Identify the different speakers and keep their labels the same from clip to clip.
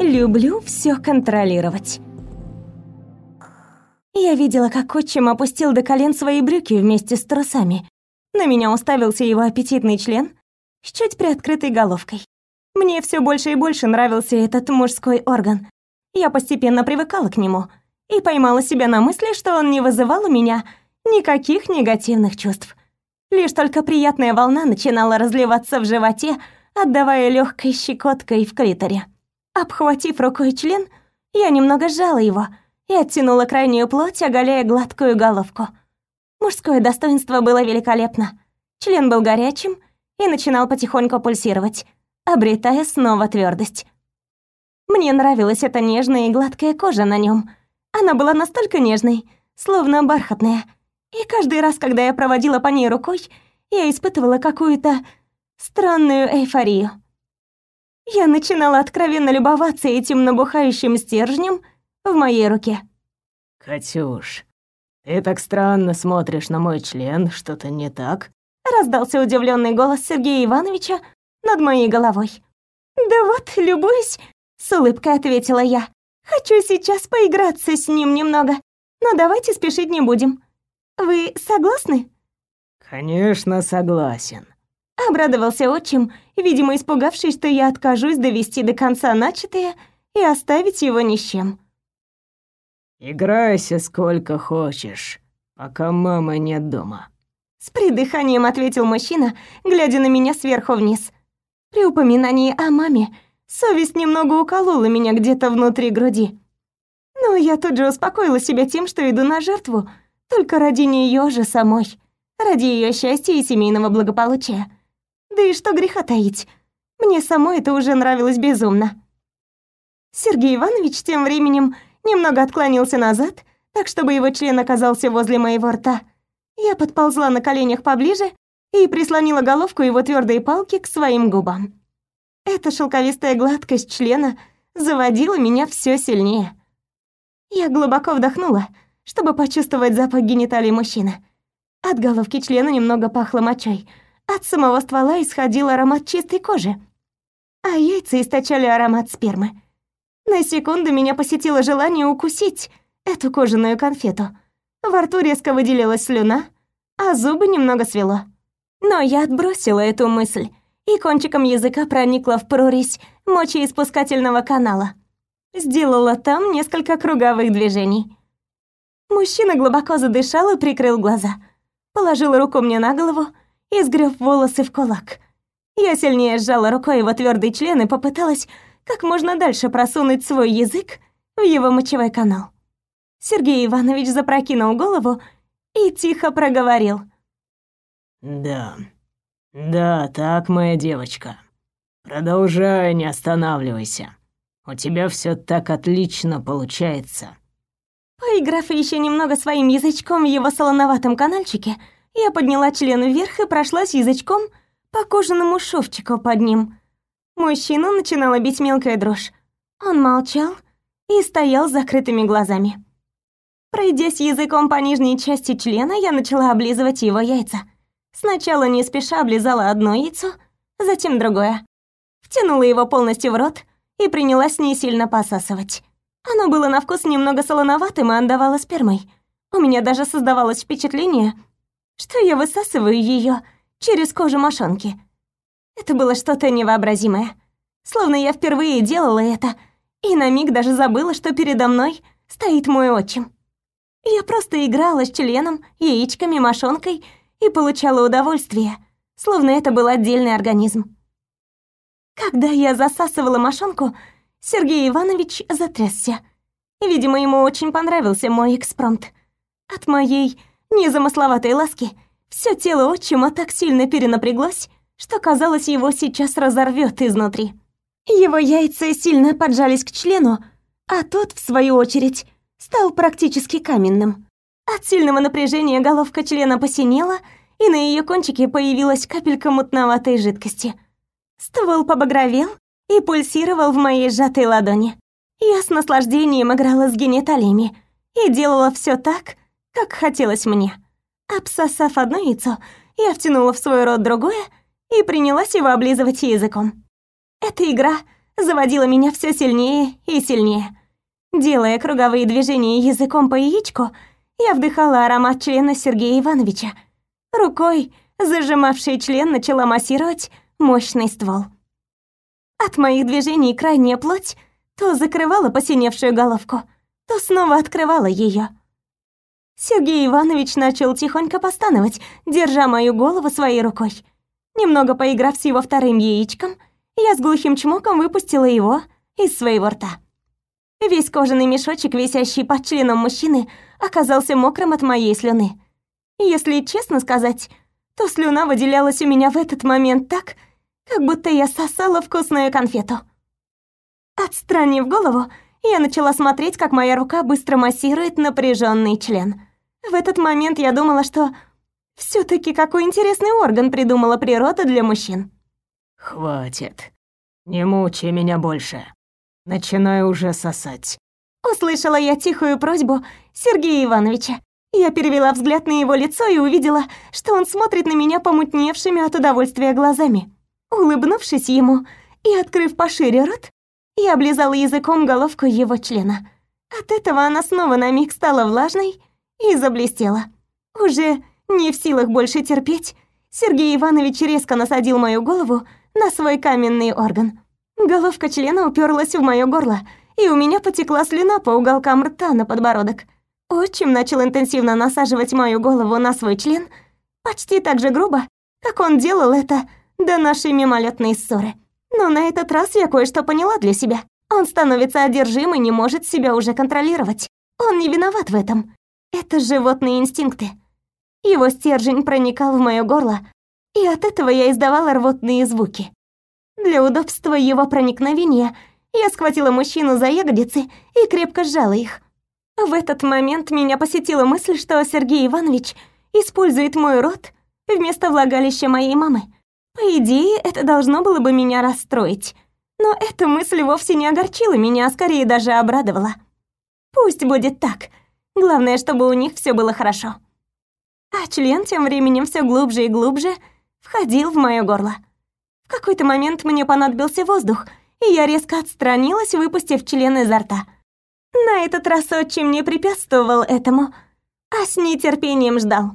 Speaker 1: Люблю все контролировать. Я видела, как отчим опустил до колен свои брюки вместе с трусами. На меня уставился его аппетитный член с чуть приоткрытой головкой. Мне все больше и больше нравился этот мужской орган. Я постепенно привыкала к нему и поймала себя на мысли, что он не вызывал у меня никаких негативных чувств. Лишь только приятная волна начинала разливаться в животе, отдавая легкой щекоткой в клиторе. Обхватив рукой член, я немного сжала его и оттянула крайнюю плоть, оголяя гладкую головку. Мужское достоинство было великолепно. Член был горячим и начинал потихоньку пульсировать, обретая снова твердость. Мне нравилась эта нежная и гладкая кожа на нем. Она была настолько нежной, словно бархатная — и каждый раз, когда я проводила по ней рукой, я испытывала какую-то странную эйфорию. Я начинала откровенно любоваться этим набухающим стержнем в моей руке.
Speaker 2: «Катюш, ты так странно смотришь на мой член, что-то не так?»
Speaker 1: Раздался удивленный голос Сергея Ивановича над моей головой. «Да вот, любуюсь», — с улыбкой ответила я. «Хочу сейчас поиграться с ним немного, но давайте спешить не будем. Вы согласны?»
Speaker 2: «Конечно, согласен», —
Speaker 1: обрадовался отчим, видимо, испугавшись, что я откажусь довести до конца начатое и оставить его ни с чем.
Speaker 2: «Играйся сколько хочешь, пока мамы нет дома», —
Speaker 1: с придыханием ответил мужчина, глядя на меня сверху вниз. При упоминании о маме совесть немного уколола меня где-то внутри груди. Но я тут же успокоила себя тем, что иду на жертву — только ради нее же самой. Ради ее счастья и семейного благополучия. Да и что греха таить. Мне самой это уже нравилось безумно. Сергей Иванович тем временем немного отклонился назад, так чтобы его член оказался возле моего рта. Я подползла на коленях поближе и прислонила головку его твердой палки к своим губам. Эта шелковистая гладкость члена заводила меня все сильнее. Я глубоко вдохнула, чтобы почувствовать запах гениталий мужчины. От головки члена немного пахло мочой. От самого ствола исходил аромат чистой кожи. А яйца источали аромат спермы. На секунду меня посетило желание укусить эту кожаную конфету. Во рту резко выделилась слюна, а зубы немного свело. Но я отбросила эту мысль и кончиком языка проникла в прорезь мочеиспускательного канала. Сделала там несколько круговых движений. Мужчина глубоко задышал и прикрыл глаза. Положил руку мне на голову и сгреб волосы в кулак. Я сильнее сжала рукой его твердый член и попыталась как можно дальше просунуть свой язык в его мочевой канал. Сергей Иванович запрокинул голову и тихо проговорил.
Speaker 2: «Да, да, так, моя девочка. Продолжай, не останавливайся. У тебя все так отлично получается.
Speaker 1: Поиграв еще немного своим язычком в его солоноватом канальчике, я подняла член вверх и прошлась язычком по кожаному шовчику под ним. Мужчину начинала бить мелкая дрожь. Он молчал и стоял с закрытыми глазами. Пройдясь языком по нижней части члена, я начала облизывать его яйца. Сначала не спеша облизала одно яйцо, затем другое. Втянула его полностью в рот и принялась не сильно посасывать. Оно было на вкус немного солоноватым и отдавало спермой. У меня даже создавалось впечатление, что я высасываю ее через кожу мошонки. Это было что-то невообразимое. Словно я впервые делала это, и на миг даже забыла, что передо мной стоит мой отчим. Я просто играла с членом, яичками, мошонкой и получала удовольствие, словно это был отдельный организм. Когда я засасывала мошонку, Сергей Иванович затрясся. Видимо, ему очень понравился мой экспромт. От моей незамысловатой ласки все тело отчима так сильно перенапряглось, что казалось, его сейчас разорвет изнутри. Его яйца сильно поджались к члену, а тот, в свою очередь, стал практически каменным. От сильного напряжения головка члена посинела, и на ее кончике появилась капелька мутноватой жидкости. Ствол побагровел, и пульсировал в моей сжатой ладони. Я с наслаждением играла с гениталиями и делала все так, как хотелось мне. Обсосав одно яйцо, я втянула в свой рот другое и принялась его облизывать языком. Эта игра заводила меня все сильнее и сильнее. Делая круговые движения языком по яичку, я вдыхала аромат члена Сергея Ивановича. Рукой, зажимавшей член, начала массировать мощный ствол. От моих движений крайняя плоть то закрывала посиневшую головку, то снова открывала ее. Сергей Иванович начал тихонько постановать, держа мою голову своей рукой. Немного поиграв с его вторым яичком, я с глухим чмоком выпустила его из своего рта. Весь кожаный мешочек, висящий под членом мужчины, оказался мокрым от моей слюны. Если честно сказать, то слюна выделялась у меня в этот момент так, как будто я сосала вкусную конфету. Отстранив голову, я начала смотреть, как моя рука быстро массирует напряженный член. В этот момент я думала, что все таки какой интересный орган придумала природа для мужчин.
Speaker 2: «Хватит. Не мучай меня больше. Начинаю уже сосать».
Speaker 1: Услышала я тихую просьбу Сергея Ивановича. Я перевела взгляд на его лицо и увидела, что он смотрит на меня помутневшими от удовольствия глазами. Улыбнувшись ему и открыв пошире рот, я облизала языком головку его члена. От этого она снова на миг стала влажной и заблестела. Уже не в силах больше терпеть, Сергей Иванович резко насадил мою голову на свой каменный орган. Головка члена уперлась в моё горло, и у меня потекла слюна по уголкам рта на подбородок. Отчим начал интенсивно насаживать мою голову на свой член, почти так же грубо, как он делал это до нашей мимолетной ссоры. Но на этот раз я кое-что поняла для себя. Он становится одержим и не может себя уже контролировать. Он не виноват в этом. Это животные инстинкты. Его стержень проникал в моё горло, и от этого я издавала рвотные звуки. Для удобства его проникновения я схватила мужчину за ягодицы и крепко сжала их. В этот момент меня посетила мысль, что Сергей Иванович использует мой рот вместо влагалища моей мамы. По идее, это должно было бы меня расстроить. Но эта мысль вовсе не огорчила меня, а скорее даже обрадовала. Пусть будет так. Главное, чтобы у них все было хорошо. А член тем временем все глубже и глубже входил в мое горло. В какой-то момент мне понадобился воздух, и я резко отстранилась, выпустив член изо рта. На этот раз отчим не препятствовал этому, а с нетерпением ждал.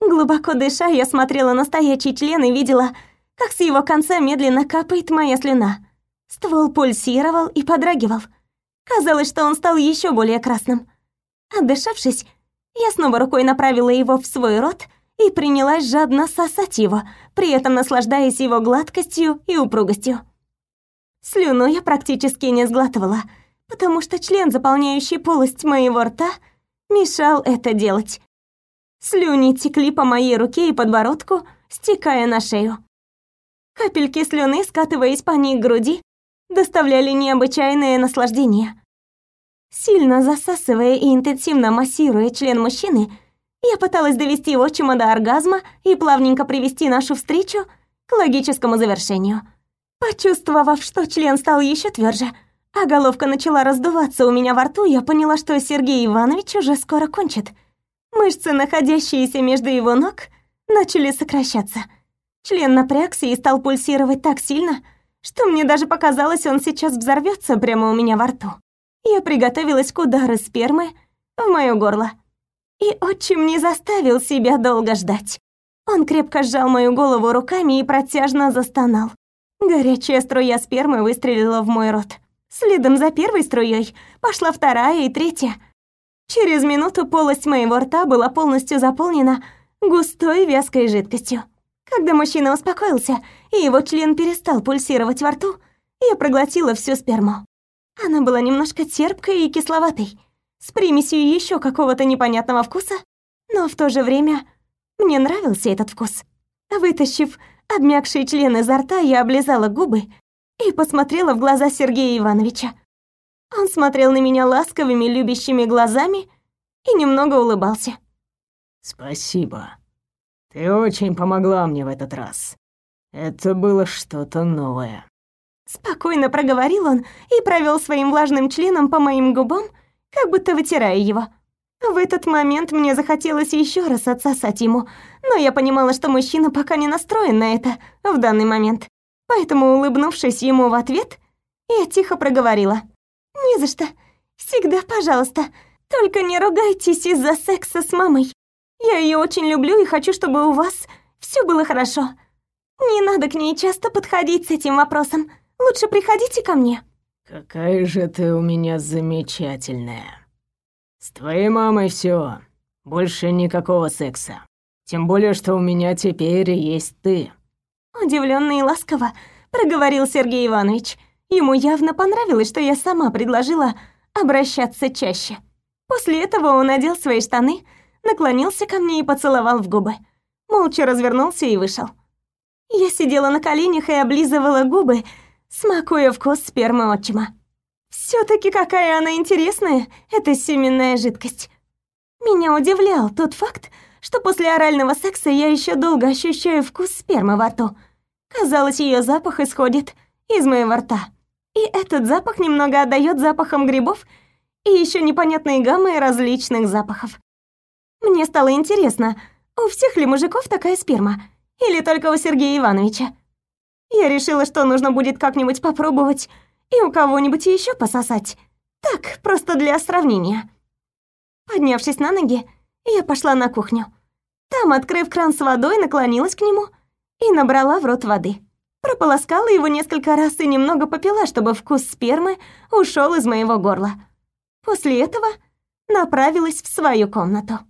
Speaker 1: Глубоко дыша, я смотрела на стоячий член и видела, как с его конца медленно капает моя слюна. Ствол пульсировал и подрагивал. Казалось, что он стал еще более красным. Отдышавшись, я снова рукой направила его в свой рот и принялась жадно сосать его, при этом наслаждаясь его гладкостью и упругостью. Слюну я практически не сглатывала, потому что член, заполняющий полость моего рта, мешал это делать. Слюни текли по моей руке и подбородку, стекая на шею. Капельки слюны, скатываясь по ней к груди, доставляли необычайное наслаждение. Сильно засасывая и интенсивно массируя член мужчины, я пыталась довести отчима до оргазма и плавненько привести нашу встречу к логическому завершению. Почувствовав, что член стал еще тверже, а головка начала раздуваться у меня во рту, я поняла, что Сергей Иванович уже скоро кончит. Мышцы, находящиеся между его ног, начали сокращаться. Член напрягся и стал пульсировать так сильно, что мне даже показалось, он сейчас взорвется прямо у меня во рту. Я приготовилась к удару спермы в моё горло. И отчим не заставил себя долго ждать. Он крепко сжал мою голову руками и протяжно застонал. Горячая струя спермы выстрелила в мой рот. Следом за первой струей пошла вторая и третья. Через минуту полость моего рта была полностью заполнена густой вязкой жидкостью. Когда мужчина успокоился и его член перестал пульсировать во рту, я проглотила всю сперму. Она была немножко терпкой и кисловатой с примесью еще какого-то непонятного вкуса, но в то же время мне нравился этот вкус. Вытащив обмякший член изо рта, я облизала губы и посмотрела в глаза Сергея Ивановича. Он смотрел на меня ласковыми, любящими глазами и немного улыбался.
Speaker 2: «Спасибо. Ты очень помогла мне в этот раз. Это было что-то новое».
Speaker 1: Спокойно проговорил он и провел своим влажным членом по моим губам, как будто вытирая его. В этот момент мне захотелось еще раз отсосать ему, но я понимала, что мужчина пока не настроен на это в данный момент. Поэтому, улыбнувшись ему в ответ, Я тихо проговорила. «Не за что. Всегда пожалуйста. Только не ругайтесь из-за секса с мамой. Я ее очень люблю и хочу, чтобы у вас все было хорошо. Не надо к ней часто подходить с этим вопросом. Лучше приходите ко мне».
Speaker 2: «Какая же ты у меня замечательная. С твоей мамой все. Больше никакого секса. Тем более, что у меня теперь есть ты».
Speaker 1: Удивленно и ласково проговорил Сергей Иванович. Ему явно понравилось, что я сама предложила обращаться чаще. После этого он надел свои штаны, наклонился ко мне и поцеловал в губы. Молча развернулся и вышел. Я сидела на коленях и облизывала губы, смакуя вкус спермы отчима. все таки какая она интересная, эта семенная жидкость. Меня удивлял тот факт, что после орального секса я еще долго ощущаю вкус спермы во рту. Казалось, ее запах исходит из моего рта. И этот запах немного отдает запахам грибов и еще непонятной гаммой различных запахов. Мне стало интересно, у всех ли мужиков такая сперма? Или только у Сергея Ивановича? Я решила, что нужно будет как-нибудь попробовать и у кого-нибудь еще пососать. Так, просто для сравнения. Поднявшись на ноги, я пошла на кухню. Там, открыв кран с водой, наклонилась к нему и набрала в рот воды. Прополоскала его несколько раз и немного попила, чтобы вкус спермы ушел из моего горла. После этого направилась в свою комнату.